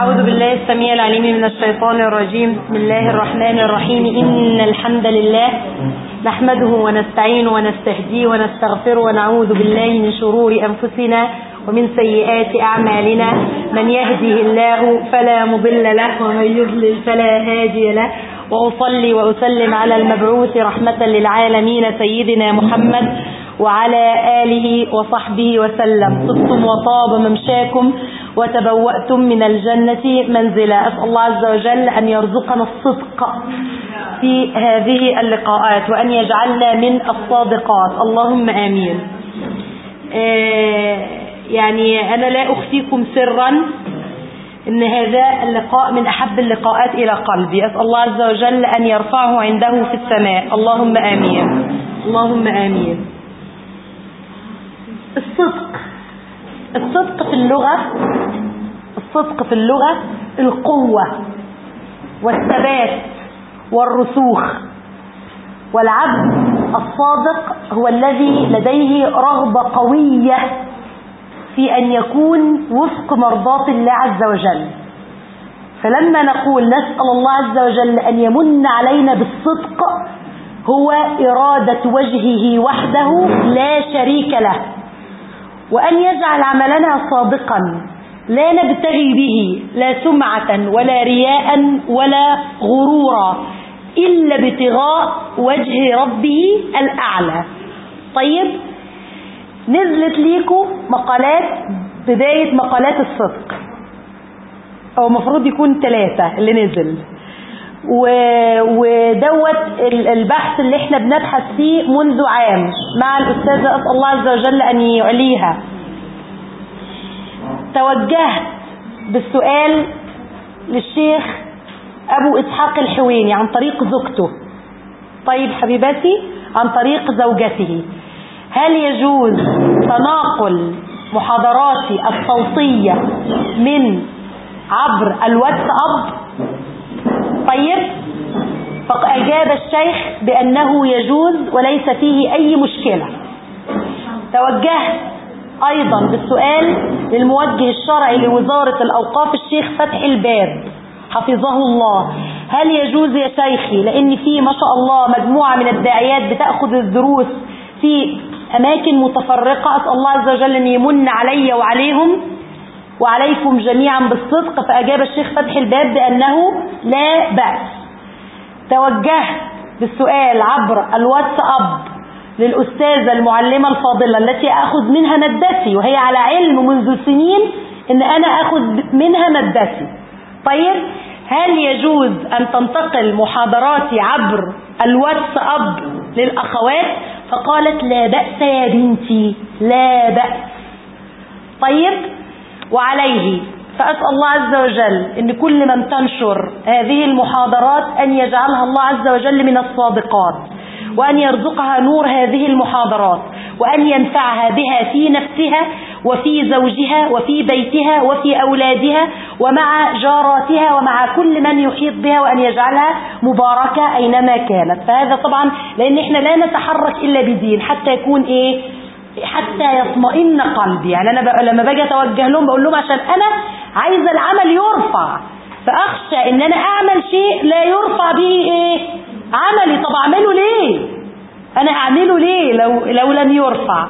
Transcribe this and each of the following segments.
أعوذ بالله السميع العليم من الشيطان الرجيم. بسم الله الرحمن الرحيم. إن الحمد لله نحمده ونستعينه ونستهديه ونستغفره ونعوذ بالله من شرور أنفسنا ومن سيئات أعمالنا. من يهده الله فلا مضل له ومن يضلل فلا هادي له. وأصلي وأسلم على المبعوث رحمة للعالمين سيدنا محمد وعلى آله وصحبه وسلم. طبتم وطاب ممشاكم. وتبوأتم من الجنة منزلا. أسأل الله عز وجل أن يرزقنا الصدق في هذه اللقاءات وأن يجعلنا من الصادقات. اللهم آمين. آه يعني أنا لا أخفيكم سرا إن هذا اللقاء من أحب اللقاءات إلى قلبي. أسأل الله عز وجل أن يرفعه عنده في السماء. اللهم آمين. اللهم آمين. الصدق. الصدق في اللغة الصدق في اللغة القوة والثبات والرسوخ. والعبد الصادق هو الذي لديه رغبة قوية في أن يكون وفق مرضاة الله عز وجل. فلما نقول نسأل الله عز وجل أن يمن علينا بالصدق هو إرادة وجهه وحده لا شريك له. وأن يجعل عملنا صادقا لا نبتغي به لا سمعة ولا رياء ولا غرورا إلا ابتغاء وجه ربه الأعلى. طيب نزلت ليكم مقالات بداية مقالات الصدق أو مفروض يكون ثلاثة اللي نزل. ودوت البحث اللي إحنا بنبحث فيه منذ عام مع الأستاذة أسأل الله عز وجل أن يعليها. توجهت بالسؤال للشيخ أبو إسحاق الحويني عن طريق زوجته. طيب حبيبتي عن طريق زوجته. هل يجوز تناقل محاضراتي الصوتية من عبر الواتساب طيب فأجاب الشيخ بأنه يجوز وليس فيه أي مشكلة. توجهت أيضا بالسؤال للموجه الشرعي لوزارة الأوقاف الشيخ فتح الباب. حفظه الله. هل يجوز يا شيخي؟ لأن في ما شاء الله مجموعة من الداعيات بتأخذ الدروس في أماكن متفرقة. أسأل الله عز وجل أن يمن علي وعليهم. وعليكم جميعا بالصدق فأجاب الشيخ فتح الباب بأنه لا بأس. توجهت بالسؤال عبر الواتساب للأستاذة المعلمة الفاضلة التي أخذ منها مادتي وهي على علم منذ سنين أن أنا أخذ منها مادتي طيب هل يجوز أن تنتقل محاضراتي عبر الواتساب للأخوات؟ فقالت لا بأس يا بنتي لا بأس. طيب وعليه. فأسأل الله عز وجل أن كل من تنشر هذه المحاضرات أن يجعلها الله عز وجل من الصادقات وأن يرزقها نور هذه المحاضرات وأن ينفعها بها في نفسها وفي زوجها وفي بيتها وفي أولادها ومع جاراتها ومع كل من يحيط بها وأن يجعلها مباركة أينما كانت. فهذا طبعا لأن إحنا لا نتحرك إلا بدين حتى يكون إيه؟ حتى يطمئن قلبي. يعني أنا لما باجي أتوجه لهم بقول لهم عشان أنا عايزة العمل يرفع. فأخشى إن أنا أعمل شيء لا يرفع به إيه؟ عملي. طب أعمله ليه؟ أنا أعمله ليه لو, لو لم يرفع؟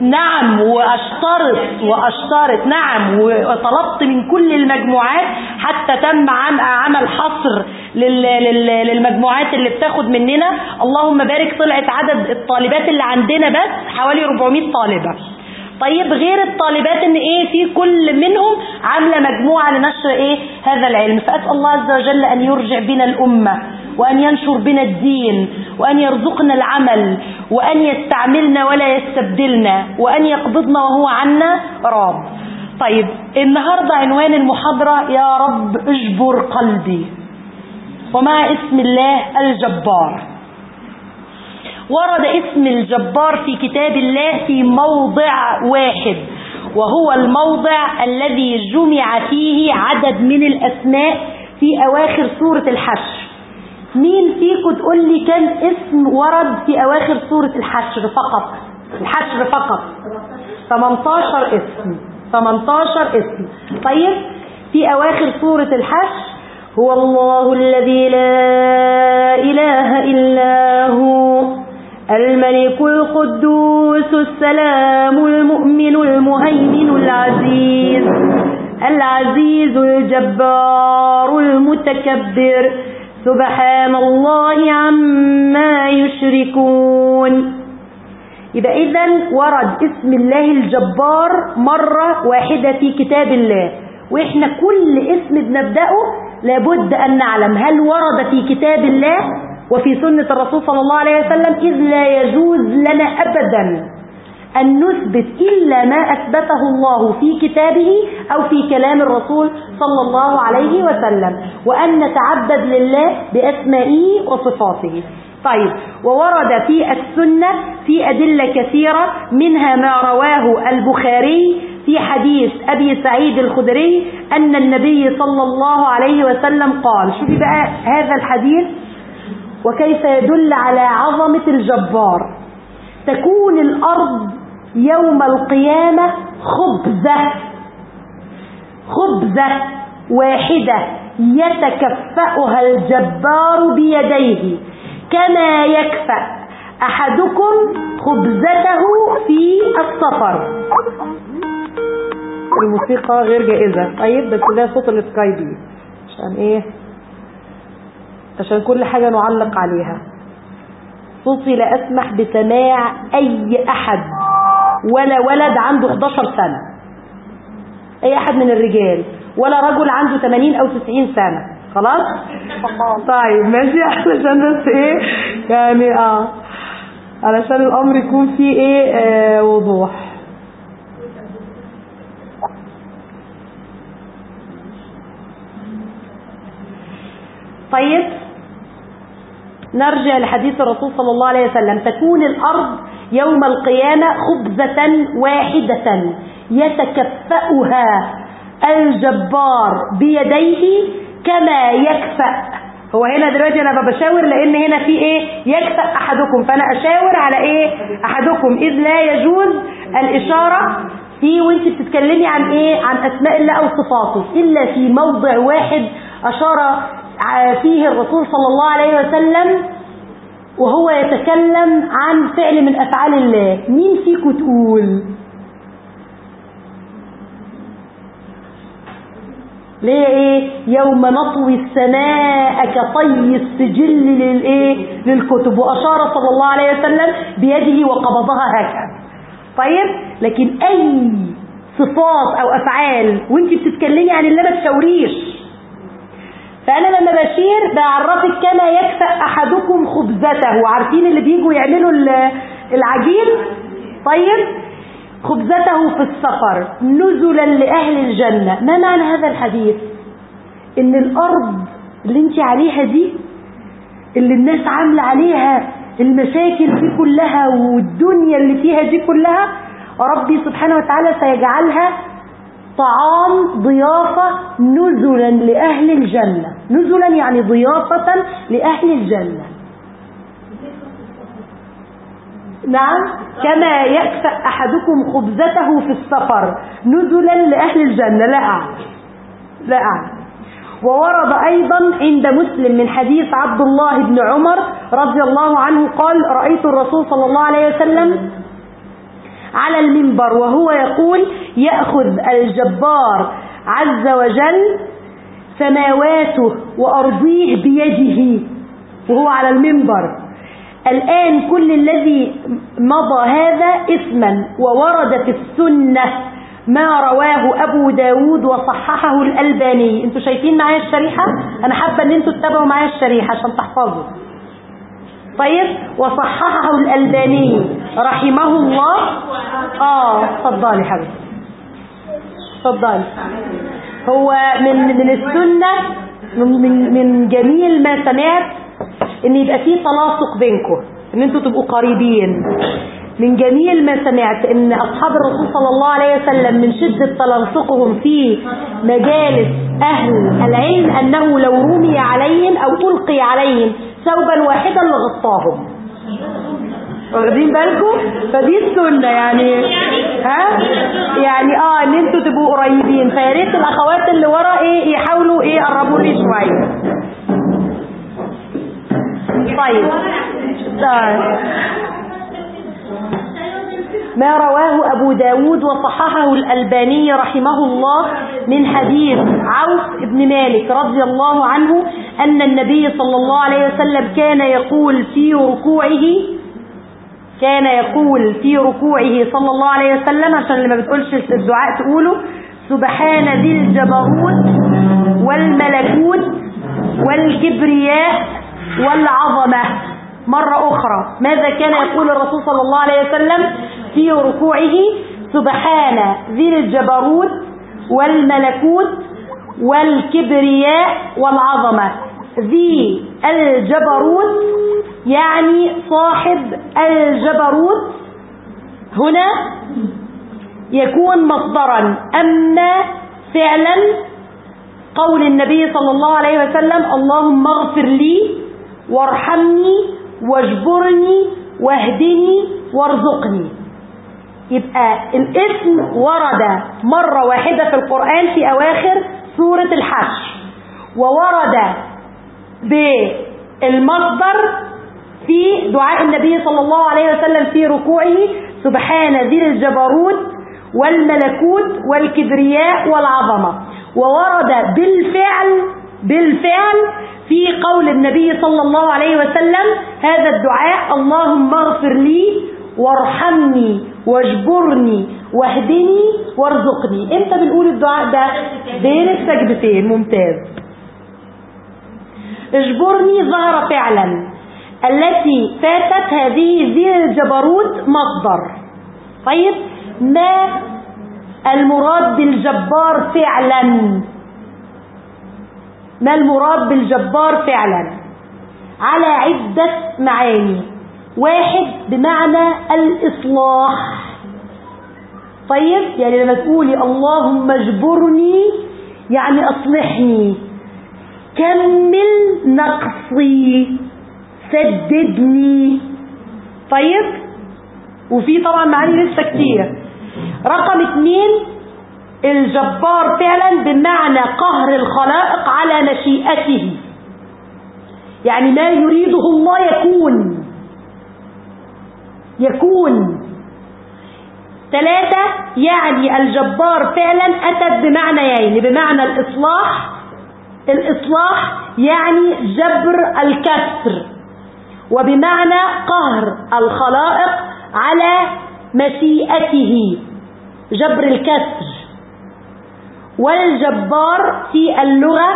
نعم واشترط وأشترط. نعم وطلبت من كل المجموعات حتى تم عمل حصر للمجموعات اللي بتاخد مننا. اللهم بارك طلعت عدد الطالبات اللي عندنا بس حوالي 400 طالبة. طيب غير الطالبات إن إيه في كل منهم عاملة مجموعة لنشر إيه هذا العلم. فأسأل الله عز وجل أن يرجع بنا الأمة وأن ينشر بنا الدين وأن يرزقنا العمل وأن يستعملنا ولا يستبدلنا وأن يقبضنا وهو عنا راض طيب النهاردة عنوان المحاضرة يا رب اجبر قلبي. ومع اسم الله الجبار. ورد اسم الجبار في كتاب الله في موضع واحد وهو الموضع الذي جمع فيه عدد من الأسماء في أواخر سورة الحشر. مين فيكم تقول لي كم اسم ورد في أواخر سورة الحشر فقط؟ الحشر فقط. 18 اسم. 18 اسم. طيب في أواخر سورة الحشر هو الله الذي لا إله إلا هو الملك القدوس السلام المؤمن المهيمن العزيز العزيز الجبار المتكبر. سبحان الله عما يشركون. يبقى إذا ورد اسم الله الجبار مرة واحدة في كتاب الله وإحنا كل اسم بنبدأه لابد أن نعلم هل ورد في كتاب الله وفي سنة الرسول صلى الله عليه وسلم إذ لا يجوز لنا أبدا أن نثبت إلا ما أثبته الله في كتابه أو في كلام الرسول صلى الله عليه وسلم وأن نتعبد لله بأسمائه وصفاته. طيب وورد في السنة في أدلة كثيرة منها ما رواه البخاري في حديث أبي سعيد الخدري أن النبي صلى الله عليه وسلم قال شوفي بقى هذا الحديث وكيف يدل على عظمة الجبار. تكون الأرض يوم القيامة خبزة خبزة واحدة يتكفأها الجبار بيديه كما يكفأ أحدكم خبزته في السفر. الموسيقى غير جائزة. طيب بس ده صوت السكاي بي عشان إيه؟ عشان كل حاجة نعلق عليها. صوتي لا أسمح بسماع أي أحد. ولا ولد عنده 11 سنة. أي أحد من الرجال. ولا رجل عنده 80 أو 90 سنة. خلاص؟ طيب ماشي. علشان بس إيه؟ يعني آه. علشان الأمر يكون فيه إيه؟ آه وضوح. طيب. نرجع لحديث الرسول صلى الله عليه وسلم. تكون الأرض يوم القيامة خبزة واحدة. يتكفأها الجبار بيديه كما يكفأ. هو هنا دلوقتي أنا بشاور لأن هنا في إيه؟ يكفأ أحدكم. فأنا أشاور على إيه؟ أحدكم. إذ لا يجوز الإشارة في وأنت بتتكلمي عن إيه؟ عن أسماء الله أو صفاته. إلا في موضع واحد أشار فيه الرسول صلى الله عليه وسلم وهو يتكلم عن فعل من أفعال الله. مين فيكم تقول؟ ليه إيه؟ يوم نطوي السماء كطي السجل للايه للكتب. وأشار صلى الله عليه وسلم بيده وقبضها هكذا. طيب؟ لكن أي صفات أو أفعال وانت بتتكلمي عن الله ما تشاوريش فأنا لما بشير بعرفك كما يكفأ أحدكم خبزته. عارفين اللي بيجوا يعملوا العجين؟ طيب. خبزته في السفر نزلا لأهل الجنة. ما معنى هذا الحديث؟ إن الأرض اللي انت عليها دي اللي الناس عاملة عليها المشاكل دي كلها والدنيا اللي فيها دي كلها ربي سبحانه وتعالى سيجعلها طعام ضيافة نزلا لأهل الجنة. نزلا يعني ضيافة لأهل الجنة. نعم؟ كما يكفأ أحدكم خبزته في السفر. نزلا لأهل الجنة. لا أعلم. لا أعلم. وورد أيضا عند مسلم من حديث عبد الله بن عمر رضي الله عنه قال رأيت الرسول صلى الله عليه وسلم على المنبر وهو يقول يأخذ الجبار عز وجل سماواته وأرضيه بيده وهو على المنبر. الآن كل الذي مضى هذا اسما وورد في السنة ما رواه أبو داود وصححه الألباني. أنتوا شايفين معايا الشريحة؟ أنا حابة إن أنتوا تتابعوا معايا الشريحة عشان تحفظوا. طيب وصححه الألباني رحمه الله. آه اتفضلي حبيبي اتفضلي. هو من من السنة من من جميل ما سمعت إن يبقى فيه تلاصق بينكم إن أنتوا تبقوا قريبين. من جميل ما سمعت إن أصحاب الرسول صلى الله عليه وسلم من شدة تلاصقهم في مجالس أهل العلم أنه لو رمي عليهم أو ألقي عليهم ثوبا واحدا لغطاهم. واخدين بالكم؟ فدي السنة يعني. ها؟ يعني آه إن أنتوا ريت الأخوات اللي ورا إيه؟ يحاولوا إيه؟ يقربوا لي شوية. طيب. طيب. ما رواه أبو داود وصححه الألباني رحمه الله من حديث عوف بن مالك رضي الله عنه أن النبي صلى الله عليه وسلم كان يقول في ركوعه كان يقول في ركوعه صلى الله عليه وسلم عشان لما بتقولش الدعاء تقوله سبحان ذي الجبروت والملكوت والكبرياء والعظمة. مرة أخرى. ماذا كان يقول الرسول صلى الله عليه وسلم في ركوعه؟ سبحان ذي الجبروت والملكوت والكبرياء والعظمة. ذي الجبروت يعني صاحب الجبروت هنا يكون مصدرا. أما فعلا قول النبي صلى الله عليه وسلم اللهم اغفر لي وارحمني واجبرني واهدني وارزقني. يبقى الاسم ورد مرة واحدة في القرآن في أواخر سورة الحشر وورد بالمصدر في دعاء النبي صلى الله عليه وسلم في ركوعه سبحان ذي الجبروت والملكوت والكبرياء والعظمة. وورد بالفعل بالفعل في قول النبي صلى الله عليه وسلم هذا الدعاء اللهم اغفر لي وارحمني واجبرني واهدني وارزقني. انت بنقول الدعاء ده؟ بين السجدتين. ممتاز. اجبرني ظهر فعلا. التي فاتت هذه ذي الجبروت مصدر. طيب ما المراد بالجبار فعلا؟ ما المراد بالجبار فعلا؟ على عدة معاني. واحد بمعنى الإصلاح. طيب يعني لما تقولي اللهم اجبرني يعني أصلحني. كمل نقصي. سددني. طيب؟ وفي طبعا معاني لسه كتير. رقم اتنين الجبار فعلا بمعنى قهر الخلائق على مشيئته. يعني ما يريده الله يكون. يكون. ثلاثة يعني الجبار فعلا أتت بمعنيين بمعنى الإصلاح. الإصلاح يعني جبر الكسر. وبمعنى قهر الخلائق على مشيئته جبر الكسر والجبار في اللغة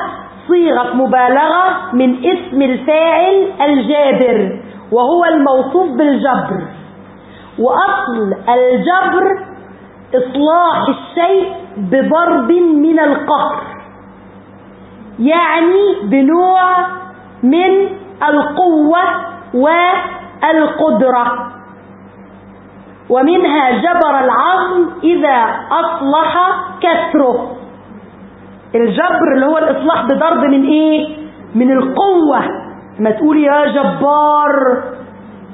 صيغة مبالغة من اسم الفاعل الجابر وهو الموصوف بالجبر. وأصل الجبر إصلاح الشيء بضرب من القهر يعني بنوع من القوة والقدرة ومنها جبر العظم إذا أصلح كسره الجبر اللي هو الإصلاح بضرب من إيه؟ من القوة ما تقول يا جبار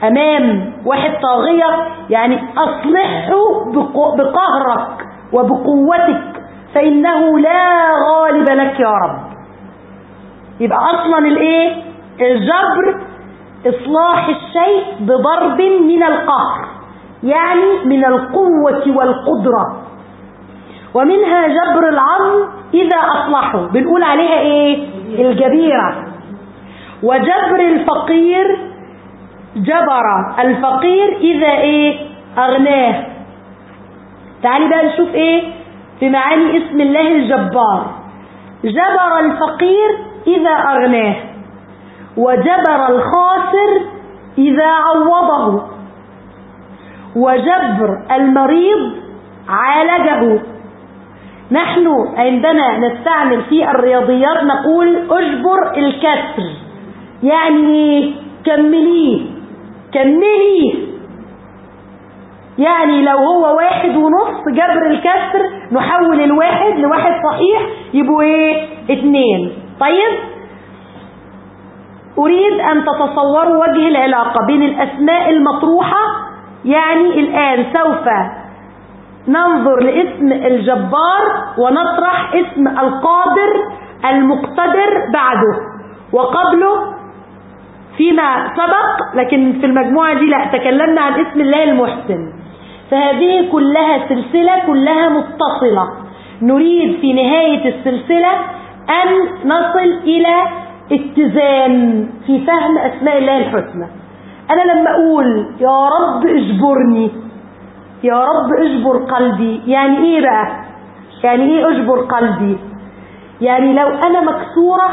أمام واحد طاغية يعني أصلحه بقهرك وبقوتك فإنه لا غالب لك يا رب يبقى أصلا الإيه؟ الجبر إصلاح الشيء بضرب من القهر يعني من القوة والقدرة. ومنها جبر العظم إذا أصلحه. بنقول عليها إيه؟ الجبيرة. وجبر الفقير جبر الفقير إذا إيه؟ أغناه. تعالي بقى نشوف إيه؟ في معاني اسم الله الجبار. جبر الفقير إذا أغناه. وجبر الخاسر إذا عوضه. وجبر المريض عالجه. نحن عندما نستعمل في الرياضيات نقول اجبر الكسر. يعني كمليه كمليه يعني لو هو واحد ونص جبر الكسر نحول الواحد لواحد صحيح يبقوا إيه؟ اتنين. طيب؟ أريد أن تتصوروا وجه العلاقة بين الأسماء المطروحة يعني الآن سوف ننظر لاسم الجبار ونطرح اسم القادر المقتدر بعده. وقبله فيما سبق لكن في المجموعة دي لا تكلمنا عن اسم الله المحسن. فهذه كلها سلسلة كلها متصلة. نريد في نهاية السلسلة أن نصل إلى اتزان في فهم أسماء الله الحسنى. أنا لما أقول يا رب اجبرني يا رب اجبر قلبي يعني إيه بقى؟ يعني إيه اجبر قلبي؟ يعني لو أنا مكسورة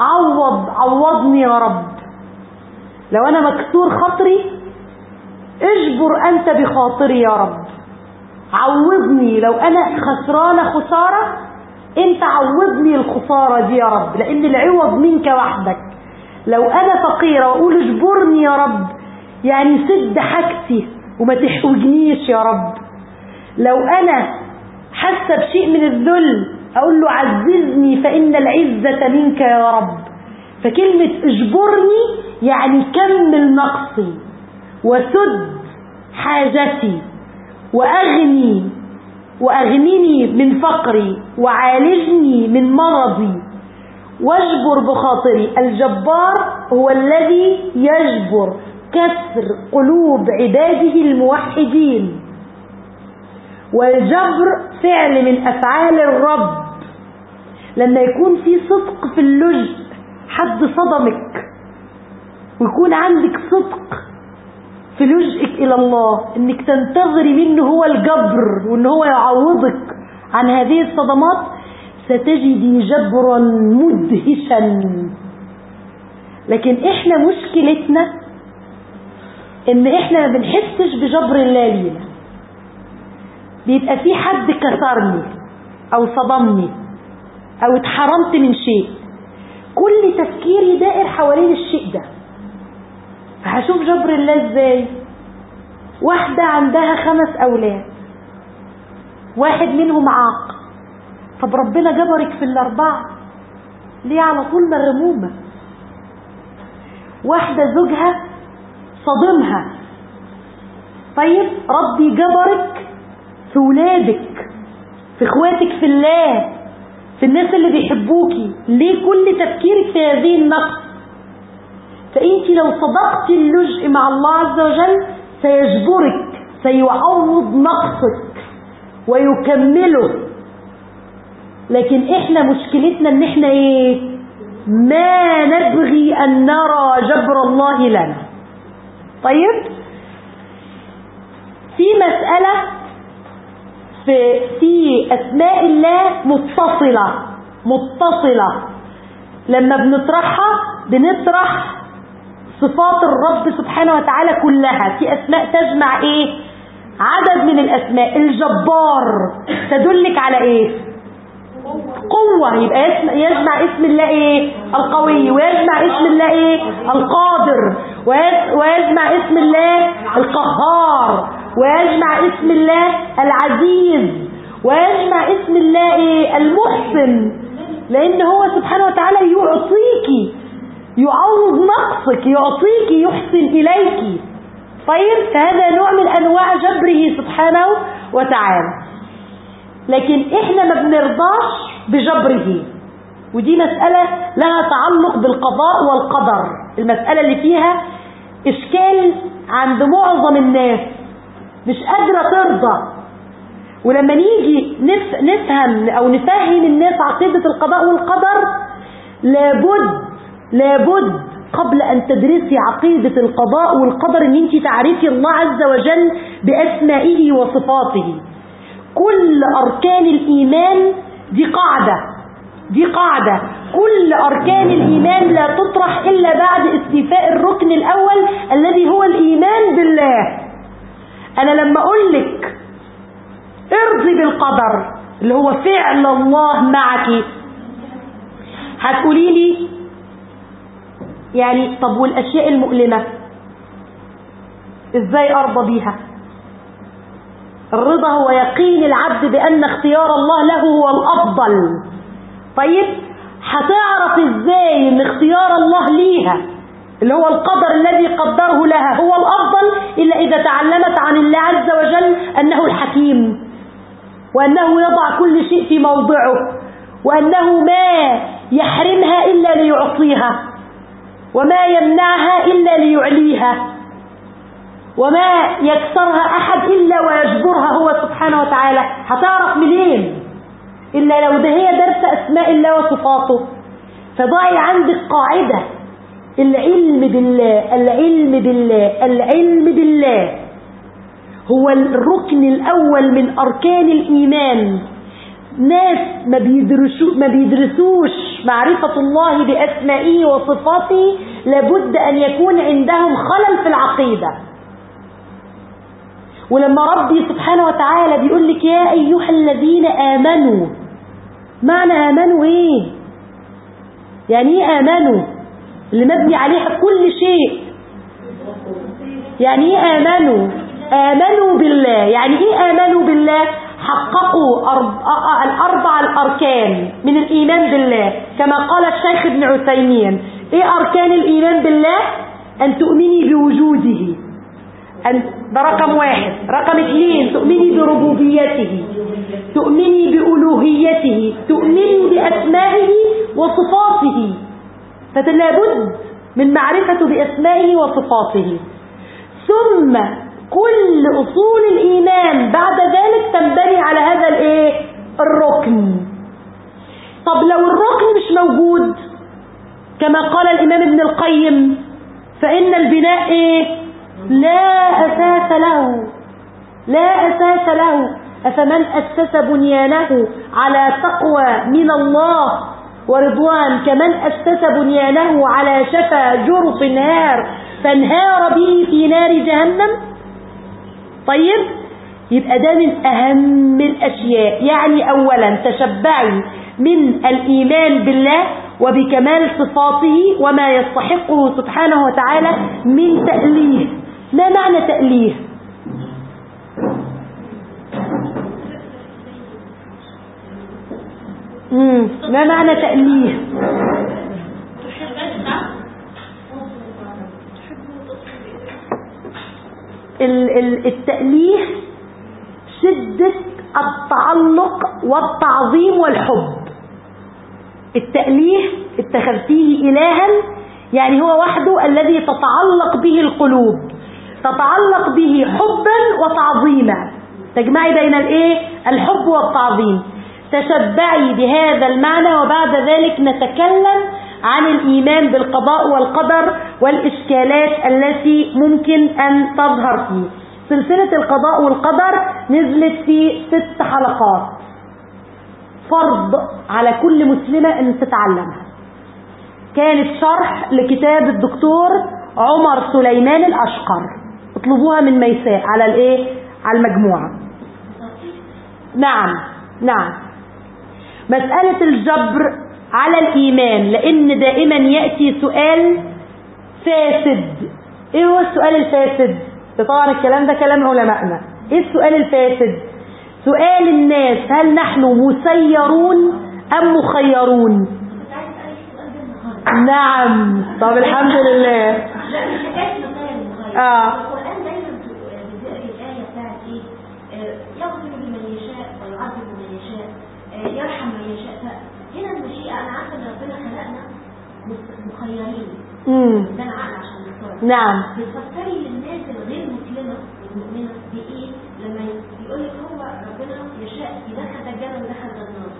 عوض عوضني يا رب. لو أنا مكسور خاطري اجبر أنت بخاطري يا رب. عوضني. لو أنا خسرانة خسارة انت عوضني الخسارة دي يا رب لأن العوض منك وحدك. لو أنا فقيرة وأقول اجبرني يا رب يعني سد حاجتي وما تحوجنيش يا رب. لو أنا حاسة بشيء من الذل أقول له عززني فإن العزة منك يا رب. فكلمة اجبرني يعني كمل نقصي وسد حاجتي وأغني وأغنني من فقري وعالجني من مرضي. واجبر بخاطري. الجبار هو الذي يجبر كسر قلوب عباده الموحدين. والجبر فعل من أفعال الرب. لما يكون في صدق في اللجء حد صدمك ويكون عندك صدق في لجئك إلى الله إنك تنتظري منه هو الجبر وإن هو يعوضك عن هذه الصدمات ستجدي جبرا مدهشا. لكن إحنا مشكلتنا إن إحنا ما بنحسش بجبر الله لينا. بيبقى في حد كسرني أو صدمني أو اتحرمت من شيء. كل تفكيري دائر حوالين الشيء ده. فهشوف جبر الله إزاي؟ واحدة عندها خمس أولاد. واحد منهم عاق. طب ربنا جبرك في الأربعة. ليه على طول مرمومة واحدة زوجها صدمها طيب ربي جبرك في ولادك في إخواتك في الله في الناس اللي بيحبوكي. ليه كل تفكيرك في هذه النقص فانت لو صدقت اللجء مع الله عز وجل سيجبرك سيعوض نقصك ويكمله. لكن إحنا مشكلتنا إن إحنا إيه؟ ما نبغي أن نرى جبر الله لنا. طيب؟ في مسألة في, في أسماء الله متصلة متصلة. لما بنطرحها بنطرح صفات الرب سبحانه وتعالى كلها في أسماء تجمع إيه؟ عدد من الأسماء. الجبار. تدلك على إيه؟ قوة. يبقى يجمع اسم الله إيه؟ القوي. ويجمع اسم الله إيه؟ القادر. ويجمع اسم الله القهار. ويجمع اسم الله العزيز. ويجمع اسم الله إيه؟ المحسن. لأن هو سبحانه وتعالى يعطيكي يعوض نقصك يعطيك يحسن إليك. طيب فهذا نوع من أنواع جبره سبحانه وتعالى. لكن إحنا ما بنرضاش بجبره. ودي مسألة لها تعلق بالقضاء والقدر. المسألة اللي فيها إشكال عند معظم الناس. مش قادرة ترضى. ولما نيجي نفهم أو نفهم الناس عقيدة القضاء والقدر لابد لابد قبل أن تدرسي عقيدة القضاء والقدر أن أنت تعرفي الله عز وجل بأسمائه وصفاته. كل أركان الإيمان دي قاعدة دي قاعدة. كل أركان الإيمان لا تطرح إلا بعد استيفاء الركن الأول الذي هو الإيمان بالله. أنا لما أقول لك ارضي بالقدر اللي هو فعل الله معك هتقولي لي يعني طب والأشياء المؤلمة؟ إزاي أرضى بيها؟ الرضا هو يقين العبد بأن اختيار الله له هو الأفضل. طيب هتعرف إزاي إن اختيار الله ليها؟ اللي هو القدر الذي قدره لها هو الأفضل إلا إذا تعلمت عن الله عز وجل أنه الحكيم وأنه يضع كل شيء في موضعه وأنه ما يحرمها إلا ليعطيها. وما يمنعها إلا ليعليها وما يكسرها أحد إلا ويجبرها هو سبحانه وتعالى. هتعرف منين؟ إلا لو ده هي درس أسماء الله وصفاته. فضعي عندك قاعدة. العلم بالله العلم بالله العلم بالله. هو الركن الأول من أركان الإيمان. ناس ما, بيدرسو ما بيدرسوش معرفة الله بأسمائه وصفاته لابد أن يكون عندهم خلل في العقيدة. ولما ربي سبحانه وتعالى بيقول لك يا أيها الذين آمنوا معنى آمنوا إيه؟ يعني إيه آمنوا؟ اللي مبني عليها كل شيء. يعني إيه آمنوا؟ آمنوا بالله. يعني إيه آمنوا بالله؟ حققوا الأربع الأركان من الإيمان بالله كما قال الشيخ ابن عثيمين. إيه أركان الإيمان بالله؟ أن تؤمني بوجوده. أن ده رقم واحد. رقم اثنين تؤمني بربوبيته. تؤمني بألوهيته. تؤمني بأسمائه وصفاته. فلا بد من معرفة بأسمائه وصفاته. ثم كل أصول الإيمان بعد ذلك تنبني على هذا الايه الركن طب لو الركن مش موجود. كما قال الإمام ابن القيم فإن البناء إيه؟ لا أساس له. لا أساس له. أفمن أسس بنيانه على تقوى من الله ورضوان؟ كمن أسس بنيانه على شفا جرف نار فانهار به في نار جهنم؟ طيب يبقى ده من أهم الأشياء. يعني أولا تشبعي. من الإيمان بالله وبكمال صفاته وما يستحقه سبحانه وتعالى من تأليه. ما معنى تأليه. ما معنى تأليه؟ التأليه شدة التعلق والتعظيم والحب. التأليه اتخذتيه إلها يعني هو وحده الذي تتعلق به القلوب تتعلق به حبا وتعظيما. تجمعي بين الإيه؟ الحب والتعظيم. تشبعي بهذا المعنى وبعد ذلك نتكلم عن الإيمان بالقضاء والقدر والإشكالات التي ممكن أن تظهر فيه. سلسلة القضاء والقدر نزلت في ست حلقات. فرض على كل مسلمة أن تتعلمها. كانت شرح لكتاب الدكتور عمر سليمان الأشقر. اطلبوها من ميساء على الإيه؟ على المجموعة. نعم نعم. مسألة الجبر على الإيمان لأن دائما يأتي سؤال فاسد. إيه هو السؤال الفاسد؟ طبعا الكلام ده كلام علمائنا. إيه السؤال الفاسد؟ سؤال الناس هل نحن مسيرون أم مخيرون؟ نعم. طب الحمد لله. آه. يرحم من يشاء هنا المشيئة أنا عارفة إن ربنا خلقنا مخيرين ده عارفة عشان نختار نعم. بتفكري للناس الغير مسلمة المؤمنة بإيه؟ لما يقول لك هو ربنا يشاء يدخل ويدخل النار.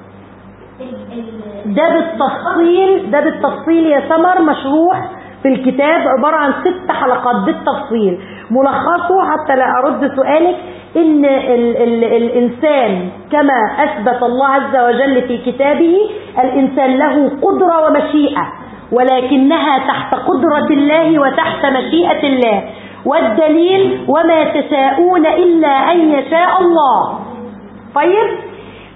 ده بالتفصيل ده بالتفصيل يا سمر مشروح في الكتاب عبارة عن ست حلقات بالتفصيل. ملخصه حتى لا أرد سؤالك إن ال ال الإنسان كما أثبت الله عز وجل في كتابه الإنسان له قدرة ومشيئة ولكنها تحت قدرة الله وتحت مشيئة الله. والدليل وما تشاءون إلا أن يشاء الله. طيب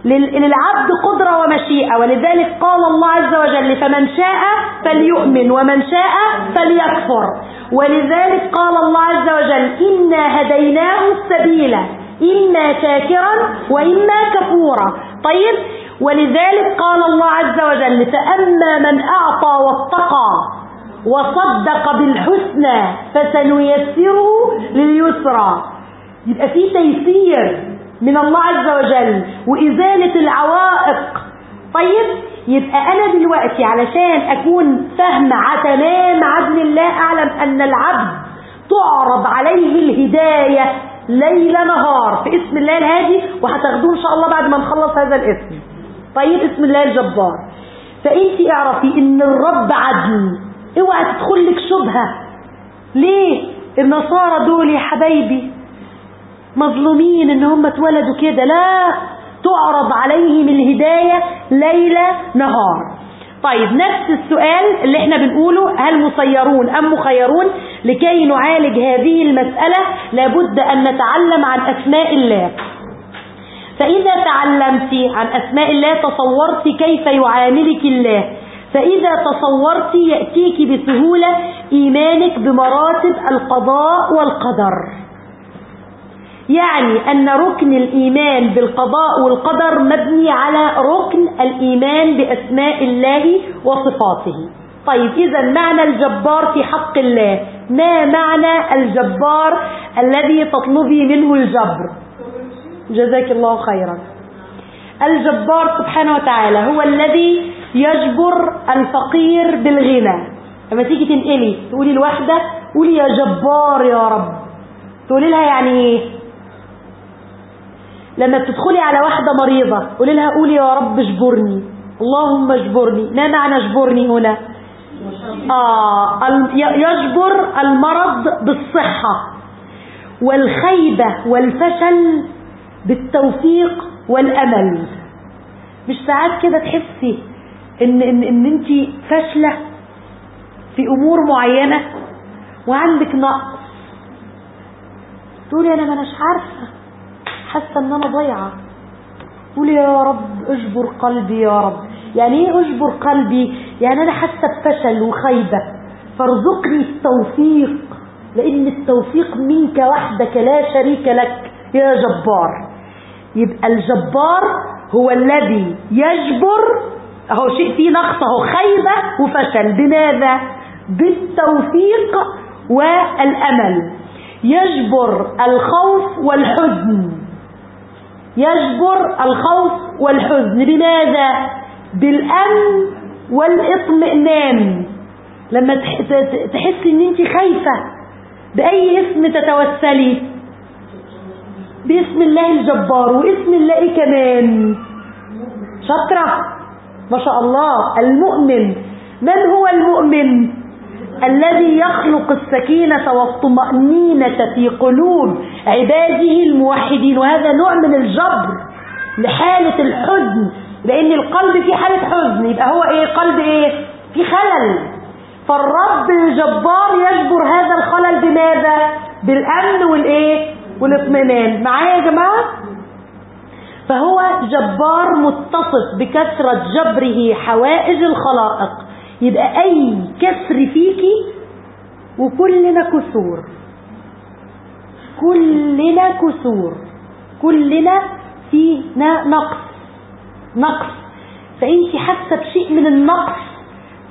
للعبد قدرة ومشيئة. ولذلك قال الله عز وجل فمن شاء فليؤمن ومن شاء فليكفر. ولذلك قال الله عز وجل إنا هديناه السبيل. إما شاكرا وإما كفورا. طيب؟ ولذلك قال الله عز وجل فأما من أعطى واتقى وصدق بالحسنى فسنيسره لليسرى. يبقى في تيسير. من الله عز وجل وإزالة العوائق. طيب يبقى أنا دلوقتي علشان أكون فاهمة تمام عدل الله أعلم أن العبد تعرض عليه الهداية ليل نهار في اسم الله الهادي وهتاخدوه إن شاء الله بعد ما نخلص هذا الاسم. طيب اسم الله الجبار. فانت اعرفي إن الرب عدل. اوعى تدخل لك شبهة. ليه؟ النصارى دول يا حبايبي مظلومين إن هم اتولدوا كده لا تعرض عليهم الهداية ليلة نهار. طيب نفس السؤال اللي إحنا بنقوله هل مسيرون أم مخيرون؟ لكي نعالج هذه المسألة لابد أن نتعلم عن أسماء الله. فإذا تعلمت عن أسماء الله تصورت كيف يعاملك الله. فإذا تصورت يأتيك بسهولة إيمانك بمراتب القضاء والقدر. يعني أن ركن الإيمان بالقضاء والقدر مبني على ركن الإيمان بأسماء الله وصفاته. طيب إذا معنى الجبار في حق الله؟ ما معنى الجبار الذي تطلبي منه الجبر؟ جزاك الله خيرا. الجبار سبحانه وتعالى هو الذي يجبر الفقير بالغنى. لما تيجي تنقلي تقولي الواحدة قولي يا جبار يا رب. تقولي لها يعني إيه؟ لما بتدخلي على واحدة مريضة قولي لها قولي يا رب اجبرني. اللهم اجبرني. ما معنى اجبرني هنا؟ آه يجبر المرض بالصحة والخيبة والفشل بالتوفيق والأمل. مش ساعات كده تحسي ان, إن, إن أنت فاشلة في أمور معينة وعندك نقص؟ تقولي أنا ما اناش عارفة. حاسة إن أنا ضيعة قولي يا رب اجبر قلبي يا رب. يعني إيه اجبر قلبي؟ يعني أنا حاسة بفشل وخيبة فارزقني التوفيق لأن التوفيق منك وحدك لا شريك لك. يا جبار. يبقى الجبار هو الذي يجبر. أهو شيء فيه نقص أهو خيبة وفشل. بماذا؟ بالتوفيق والأمل. يجبر الخوف والحزن. يجبر الخوف والحزن. بماذا بالأمن والاطمئنان. لما تحسي إن أنت خايفة بأي اسم تتوسلي. باسم الله الجبار واسم الله كمان. شطرة ما شاء الله. المؤمن. من هو المؤمن؟ الذي يخلق السكينة والطمأنينة في قلوب عباده الموحدين. وهذا نوع من الجبر لحالة الحزن لأن القلب في حالة حزن. يبقى هو إيه؟ قلب إيه؟ في خلل. فالرب الجبار يجبر هذا الخلل بماذا؟ بالأمن والإيه؟ والاطمئنان. معايا يا جماعة؟ فهو جبار متصف بكثرة جبره حوائج الخلائق. يبقى أي كسر فيكي وكلنا كسور. كلنا كسور. كلنا فينا نقص. نقص. فأنت حاسة بشيء من النقص.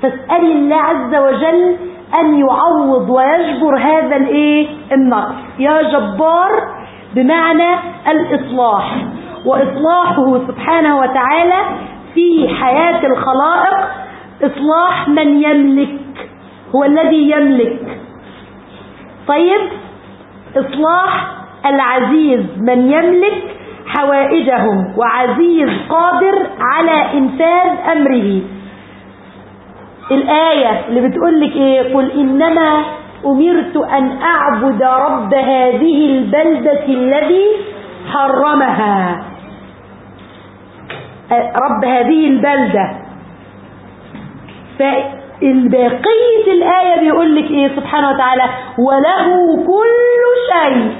فاسألي الله عز وجل أن يعوض ويجبر هذا الإيه؟ النقص. يا جبار بمعنى الإصلاح. وإصلاحه سبحانه وتعالى في حياة الخلائق إصلاح من يملك هو الذي يملك. طيب إصلاح العزيز من يملك حوائجهم وعزيز قادر على إنفاذ أمره. الآية اللي بتقول لك إيه؟ قل إنما أمرت أن أعبد رب هذه البلدة الذي حرمها. رب هذه البلدة. فالباقية الآية بيقول لك إيه سبحانه وتعالى وله كل شيء.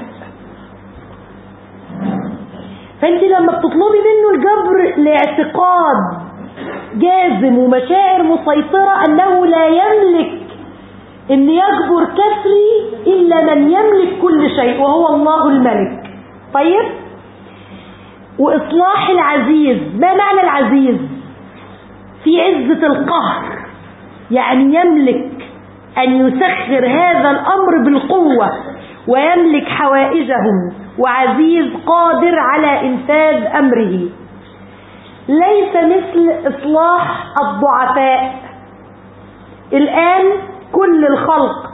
فأنت لما بتطلبي منه الجبر لاعتقاد جازم ومشاعر مسيطرة أنه لا يملك أن يجبر كسري إلا من يملك كل شيء وهو الله الملك. طيب؟ وإصلاح العزيز ما معنى العزيز؟ في عزة القهر. يعني يملك أن يسخر هذا الأمر بالقوة ويملك حوائجهم وعزيز قادر على إنفاذ أمره. ليس مثل إصلاح الضعفاء. الآن كل الخلق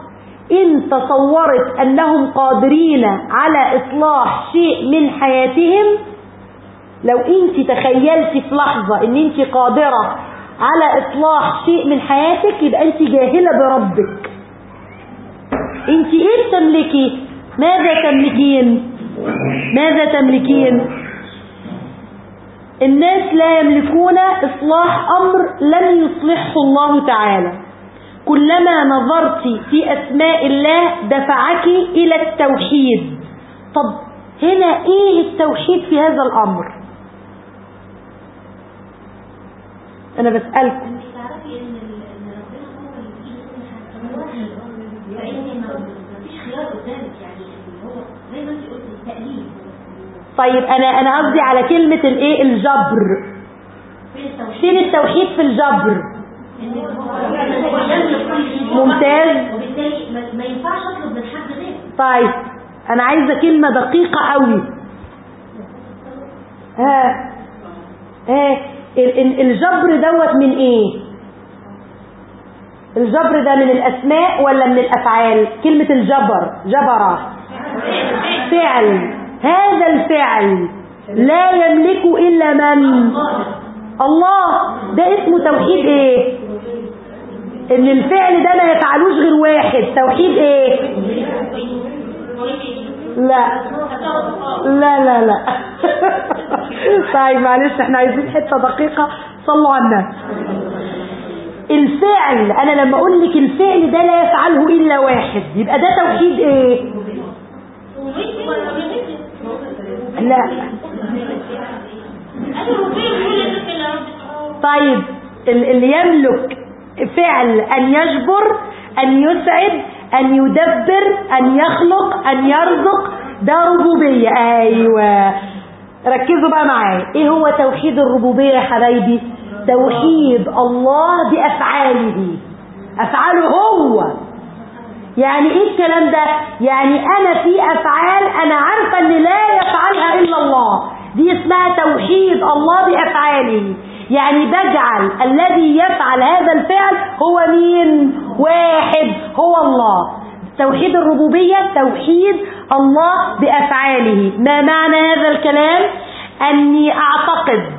إن تصورت أنهم قادرين على إصلاح شيء من حياتهم لو أنت تخيلت في لحظة أن أنت قادرة على إصلاح شيء من حياتك يبقى أنت جاهلة بربك. أنت إيه تملكي؟ ماذا تملكين؟ ماذا تملكين؟ الناس لا يملكون إصلاح أمر لم يصلحه الله تعالى. كلما نظرت في أسماء الله دفعك إلى التوحيد. طب هنا إيه التوحيد في هذا الأمر أنا بسألكم مش تعرفي ان ال- ان ربنا هو اللي في ايده كل حاجة هو فان ما فيش خيار قدامك يعني اللي هو زي ما انت قلتي التأليف طيب أنا أنا قصدي على كلمة الإيه؟ الجبر. فين التوحيد في الجبر؟ ممتاز. ما- ينفعش اطلب من حد غيره طيب أنا عايزة كلمة دقيقة قوي. ها ها. الجبر دوت من إيه؟ الجبر ده من الأسماء ولا من الأفعال؟ كلمة الجبر جبرة. فعل. هذا الفعل لا يملك إلا من؟ الله. ده اسمه توحيد إيه؟ إن الفعل ده ما يفعلوش غير واحد. توحيد إيه؟ لا. لا لا لا. طيب معلش إحنا عايزين حتة دقيقة. صلوا على النبي. الفعل أنا لما أقول لك الفعل ده لا يفعله إلا واحد يبقى ده توحيد إيه؟ لا. طيب ال- اللي يملك فعل أن يجبر أن يسعد أن يدبر أن يخلق أن يرزق ده ربوبية. أيوة. ركزوا بقى معايا. إيه هو توحيد الربوبية يا حبايبي؟ توحيد الله بأفعاله. أفعاله هو. يعني إيه الكلام ده؟ يعني أنا في أفعال أنا عارفة إن لا يفعلها إلا الله. دي اسمها توحيد الله بأفعاله. يعني بجعل الذي يفعل هذا الفعل هو مين؟ واحد. هو الله. توحيد الربوبية توحيد الله بأفعاله. ما معنى هذا الكلام؟ أني أعتقد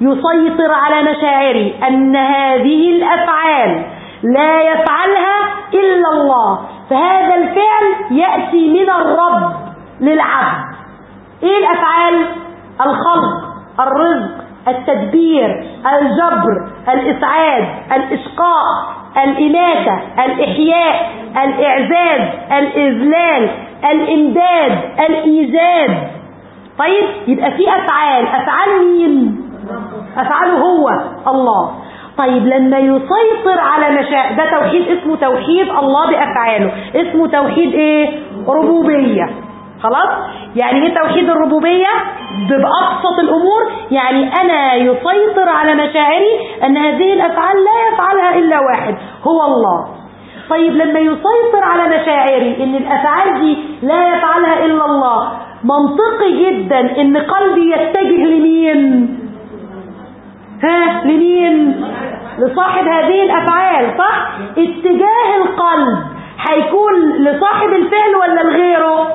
يسيطر على مشاعري أن هذه الأفعال لا يفعلها إلا الله. فهذا الفعل يأتي من الرب للعبد. إيه الأفعال؟ الخلق الرزق التدبير الجبر الإسعاد الإشقاء الإماتة الإحياء الإعزاز الإذلال الإمداد الإيجاد. طيب يبقى في أفعال. أفعال مين؟ أفعاله هو الله. طيب لما يسيطر على مشاء ده توحيد اسمه توحيد الله بأفعاله. اسمه توحيد إيه؟ ربوبية. خلاص؟ يعني إيه توحيد الربوبية؟ بأبسط الأمور. يعني أنا يسيطر على مشاعري أن هذه الأفعال لا يفعلها إلا واحد هو الله. طيب لما يسيطر على مشاعري إن الأفعال دي لا يفعلها إلا الله منطقي جدا إن قلبي يتجه لمين؟ ها؟ لمين؟ لصاحب هذه الأفعال صح؟ اتجاه القلب. هيكون لصاحب الفعل ولا لغيره؟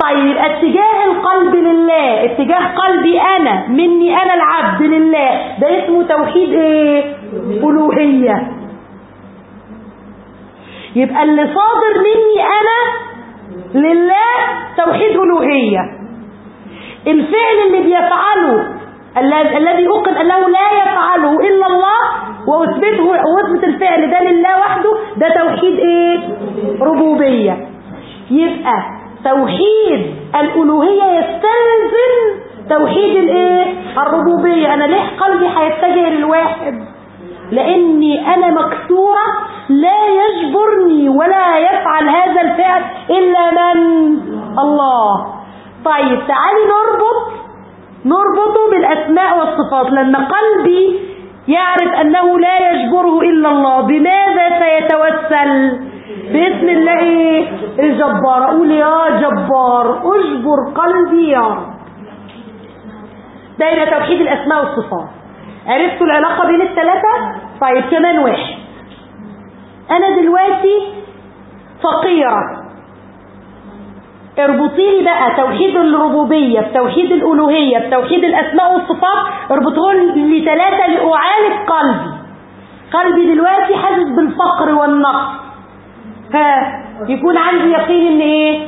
طيب اتجاه القلب لله. اتجاه قلبي أنا مني أنا العبد لله. ده اسمه توحيد إيه؟ ألوهية. يبقى اللي صادر مني أنا لله توحيد ألوهية الفعل اللي بيفعله الذي الذي أوقن أنه لا يفعله إلا الله وأثبته وأثبت الفعل ده لله وحده ده توحيد إيه؟ ربوبية يبقى توحيد الألوهية يستلزم توحيد الإيه؟ الربوبية أنا ليه قلبي هيتجه للواحد لأني أنا مكسورة لا يجبرني ولا يفعل هذا الفعل إلا من الله. طيب تعالي نربط نربطه بالأسماء والصفات. لما قلبي يعرف أنه لا يجبره إلا الله. بماذا سيتوسل؟ باسم الله إيه الجبار. أقول يا جبار أجبر قلبي يا رب. يبقى توحيد الأسماء والصفات. عرفتوا العلاقة بين الثلاثة؟ طيب كمان واحد. أنا دلوقتي فقيرة. اربطي لي بقى توحيد الربوبية بتوحيد الألوهية بتوحيد الأسماء والصفات اربطهم لي ثلاثة لأعالج قلبي. قلبي دلوقتي حاسس بالفقر والنقص. ها يكون عندي يقين إن إيه؟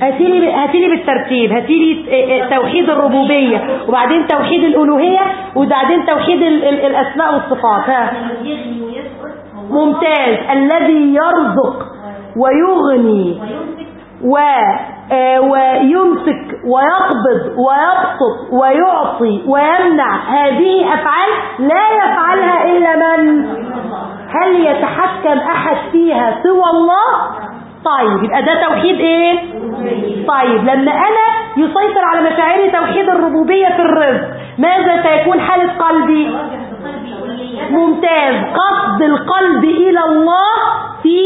هاتيلي هاتيلي بالترتيب. هاتيلي توحيد الربوبية وبعدين توحيد الألوهية وبعدين توحيد ال ال الأسماء والصفات. ها. ممتاز. الذي يرزق ويغني و ويمسك ويقبض ويبسط ويعطي ويمنع. هذه أفعال لا يفعلها إلا من؟ هل يتحكم أحد فيها سوى الله؟ طيب يبقى ده توحيد إيه؟ طيب لما أنا يسيطر على مشاعري توحيد الربوبية في الرزق ماذا سيكون حالة قلبي؟ ممتاز. قصد القلب إلى الله في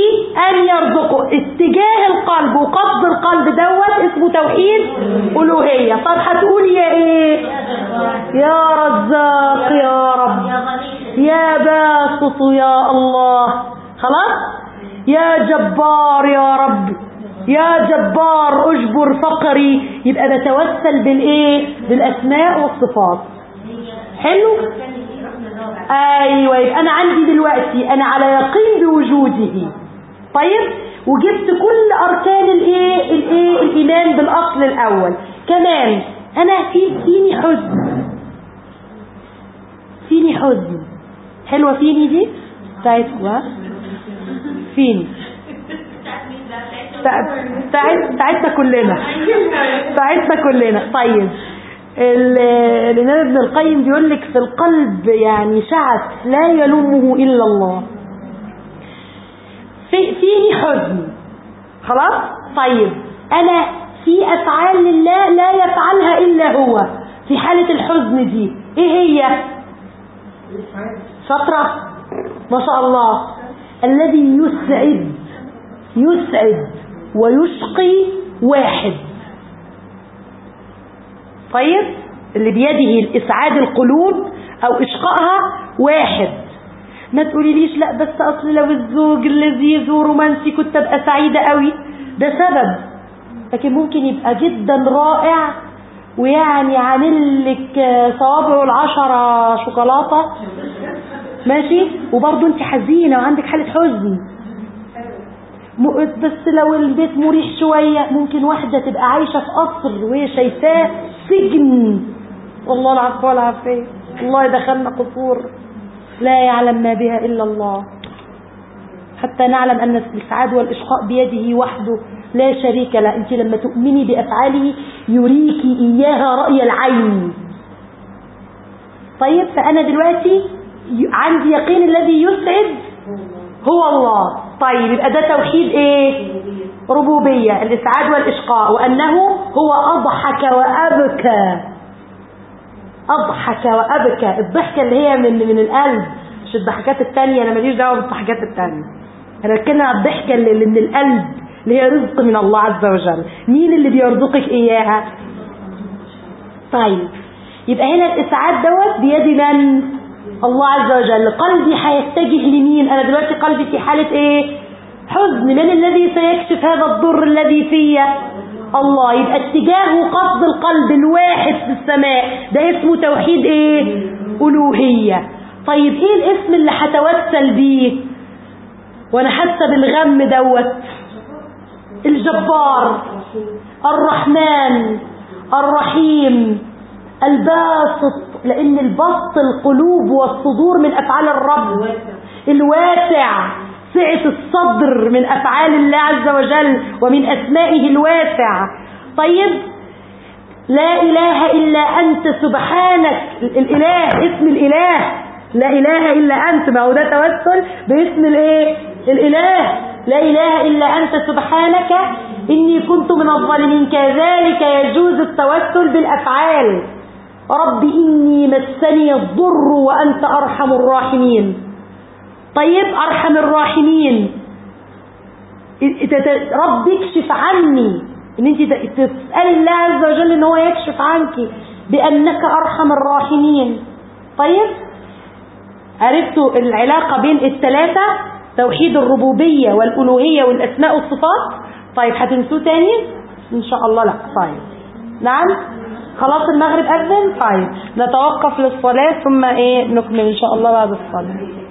أن يرزقه. اتجاه القلب وقصد القلب دوت اسمه توحيد ألوهية. طب هتقول يا إيه؟ يا رزاق يا رب. يا باسط يا الله. خلاص؟ يا جبار يا رب يا جبار اجبر فقري. يبقى نتوسل بالإيه؟ بالأسماء والصفات. حلو؟ أيوه يبقى أنا عندي دلوقتي أنا على يقين بوجوده. طيب وجبت كل أركان الإيه؟ الإيه؟ الإيمان بالأصل الأول. كمان أنا في فيني حزن. فيني حزن. حلوة فيني دي؟ بتاعتكم فيني بتاعتنا كلنا. بتاعتنا كلنا. طيب. الإمام ابن القيم بيقول لك في القلب يعني شعث لا يلومه إلا الله. في فيني حزن. خلاص؟ طيب. أنا في أفعال لله لا يفعلها إلا هو. في حالة الحزن دي. إيه هي؟ شطرة ما شاء الله. الذي يسعد يسعد ويشقي واحد. طيب اللي بيده الإسعاد القلوب أو إشقائها واحد. ما تقوليليش لا بس أصل لو الزوج لذيذ ورومانسي كنت أبقى سعيدة قوي. ده سبب. لكن ممكن يبقى جدا رائع ويعني عامل لك صوابعه العشرة شوكولاتة. ماشي؟ وبرضه انت حزينة وعندك حالة حزن. بس لو البيت مريح شوية ممكن واحدة تبقى عايشة في قصر وهي شايفاه سجن. والله العفو والعافية الله دخلنا قصور. لا يعلم ما بها إلا الله. حتى نعلم أن الإسعاد والإشقاء بيده وحده لا شريك له. أنت لما تؤمني بأفعاله يريك إياها رأي العين. طيب فأنا دلوقتي عندي يقين الذي يسعد هو الله. طيب يبقى ده توحيد إيه؟ ربوبية. الإسعاد والإشقاء. وأنه هو أضحك وأبكى. أضحك وأبكى. الضحكة اللي هي من من القلب. مش الضحكات التانية. أنا ماليش دعوة بالضحكات التانية. أنا بتكلم عن الضحكة اللي, من القلب. اللي هي رزق من الله عز وجل. مين اللي بيرزقك إياها؟ طيب يبقى هنا الإسعاد دوت بيد من؟ الله عز وجل. قلبي هيتجه لمين؟ أنا دلوقتي قلبي في حالة إيه؟ حزن. من الذي سيكشف هذا الضر الذي فيا؟ الله. يبقى اتجاه قصد القلب الواحد في السماء. ده اسمه توحيد إيه؟ ألوهية. طيب إيه الاسم اللي هتوسل بيه؟ وأنا حاسة بالغم دوت. الجبار الرحمن الرحيم. الباسط لأن البسط القلوب والصدور من أفعال الرب. الواسع سعة الصدر من أفعال الله عز وجل ومن أسمائه الواسع. طيب لا إله إلا أنت سبحانك الإله اسم الإله. لا إله إلا أنت ما هو ده توسل؟ باسم الإيه؟ الإله. لا إله إلا أنت سبحانك إني كنت من الظالمين. كذلك يجوز التوسل بالأفعال. رب إني مسني الضر وأنت أرحم الراحمين. طيب أرحم الراحمين. رب اكشف عني إن أنت تسالي الله عز وجل إن هو يكشف عنك بأنك أرحم الراحمين. طيب عرفتوا العلاقة بين الثلاثة؟ توحيد الربوبية والألوهية والأسماء والصفات؟ طيب هتنسوه تاني؟ إن شاء الله لا طيب. نعم؟ خلاص المغرب أذن؟ طيب. نتوقف للصلاة ثم إيه نكمل إن شاء الله بعد الصلاة.